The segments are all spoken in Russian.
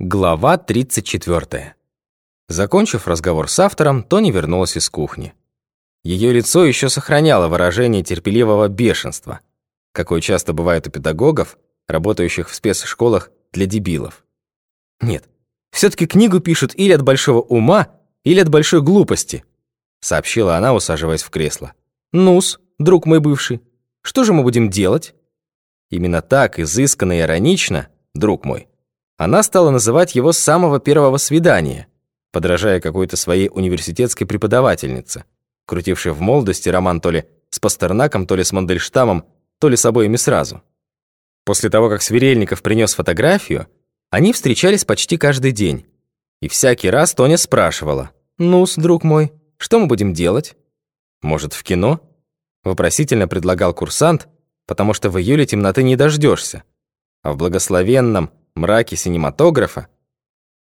Глава 34. Закончив разговор с автором, Тони вернулась из кухни. Ее лицо еще сохраняло выражение терпеливого бешенства, какое часто бывает у педагогов, работающих в спецшколах для дебилов. Нет, все-таки книгу пишут или от большого ума, или от большой глупости, сообщила она, усаживаясь в кресло. Нус, друг мой бывший, что же мы будем делать? Именно так, изысканно и иронично, друг мой, она стала называть его с самого первого свидания, подражая какой-то своей университетской преподавательнице, крутившей в молодости роман то ли с Пастернаком, то ли с Мандельштамом, то ли с обоими сразу. После того, как Сверельников принес фотографию, они встречались почти каждый день. И всякий раз Тоня спрашивала, «Ну-с, друг мой, что мы будем делать? Может, в кино?» Вопросительно предлагал курсант, потому что в июле темноты не дождешься, а в благословенном, мраке синематографа,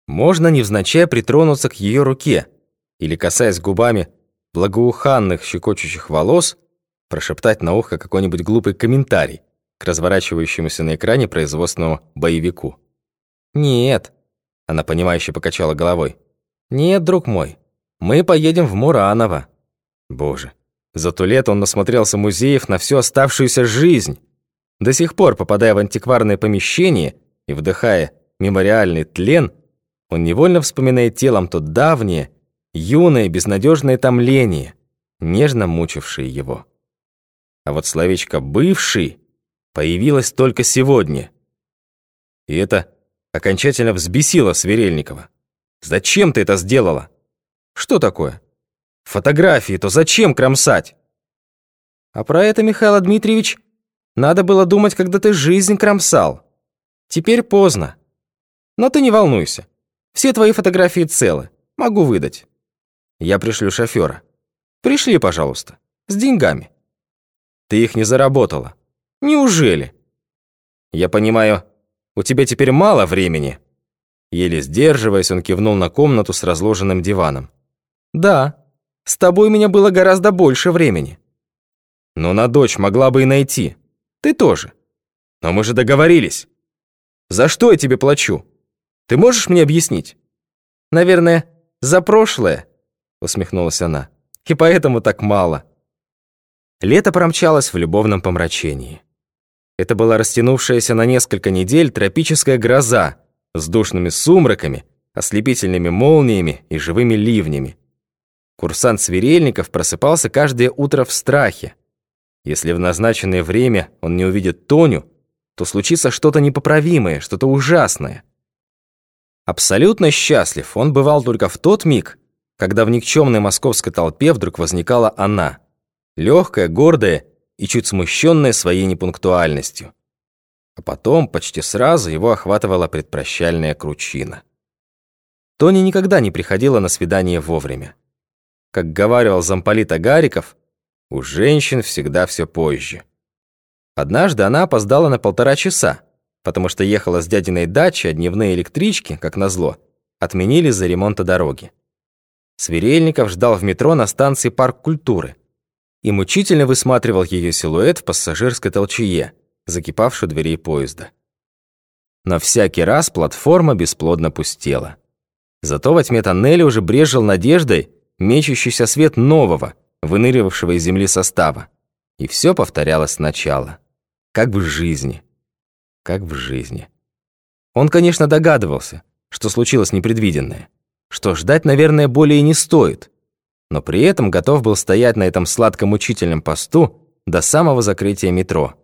можно невзначай притронуться к ее руке или, касаясь губами благоуханных щекочущих волос, прошептать на ухо какой-нибудь глупый комментарий к разворачивающемуся на экране производственному боевику. «Нет», — она понимающе покачала головой, «нет, друг мой, мы поедем в Мураново». Боже, за то лето он насмотрелся музеев на всю оставшуюся жизнь, до сих пор попадая в антикварные помещения и вдыхая мемориальный тлен, он невольно вспоминает телом то давнее, юное, безнадежное томление, нежно мучившее его. А вот словечко «бывший» появилось только сегодня. И это окончательно взбесило Сверельникова. «Зачем ты это сделала?» «Что такое?» «Фотографии, то зачем кромсать?» «А про это, Михаил Дмитриевич, надо было думать, когда ты жизнь кромсал». Теперь поздно. Но ты не волнуйся. Все твои фотографии целы. Могу выдать. Я пришлю шофера. Пришли, пожалуйста. С деньгами. Ты их не заработала. Неужели? Я понимаю, у тебя теперь мало времени. Еле сдерживаясь, он кивнул на комнату с разложенным диваном. Да, с тобой у меня было гораздо больше времени. Но на дочь могла бы и найти. Ты тоже. Но мы же договорились. За что я тебе плачу? Ты можешь мне объяснить?» «Наверное, за прошлое», — усмехнулась она. «И поэтому так мало». Лето промчалось в любовном помрачении. Это была растянувшаяся на несколько недель тропическая гроза с душными сумраками, ослепительными молниями и живыми ливнями. Курсант Сверельников просыпался каждое утро в страхе. Если в назначенное время он не увидит Тоню, то случится что-то непоправимое, что-то ужасное. Абсолютно счастлив он бывал только в тот миг, когда в никчемной московской толпе вдруг возникала она, легкая, гордая и чуть смущенная своей непунктуальностью. А потом, почти сразу, его охватывала предпрощальная кручина. Тони никогда не приходила на свидание вовремя. Как говаривал замполит Агариков, у женщин всегда все позже. Однажды она опоздала на полтора часа, потому что ехала с дядиной дачи, а дневные электрички, как назло, отменили за ремонта дороги. Сверельников ждал в метро на станции Парк культуры и мучительно высматривал ее силуэт в пассажирской толчее, закипавшую дверей поезда. На всякий раз платформа бесплодно пустела. Зато во тьме тоннеля уже брежил надеждой мечущийся свет нового, выныривавшего из земли состава. И все повторялось сначала. Как в жизни. Как в жизни. Он, конечно, догадывался, что случилось непредвиденное, что ждать, наверное, более не стоит, но при этом готов был стоять на этом сладко-мучительном посту до самого закрытия метро,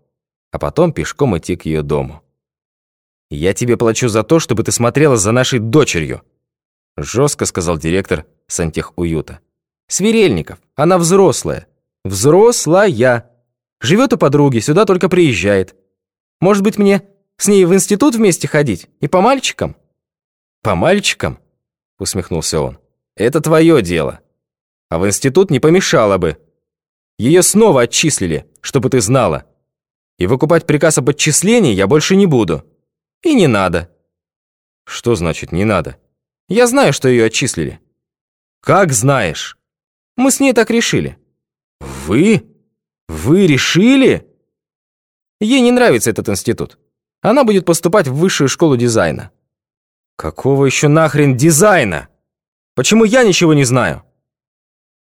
а потом пешком идти к ее дому. «Я тебе плачу за то, чтобы ты смотрела за нашей дочерью», жестко сказал директор сантехуюта. «Сверельников, она взрослая. Взрослая. Живет у подруги, сюда только приезжает. Может быть, мне с ней в институт вместе ходить? И по мальчикам?» «По мальчикам?» — усмехнулся он. «Это твое дело. А в институт не помешало бы. Ее снова отчислили, чтобы ты знала. И выкупать приказ об отчислении я больше не буду. И не надо». «Что значит «не надо»?» «Я знаю, что ее отчислили». «Как знаешь?» «Мы с ней так решили». «Вы?» «Вы решили?» Ей не нравится этот институт. Она будет поступать в высшую школу дизайна. Какого еще нахрен дизайна? Почему я ничего не знаю?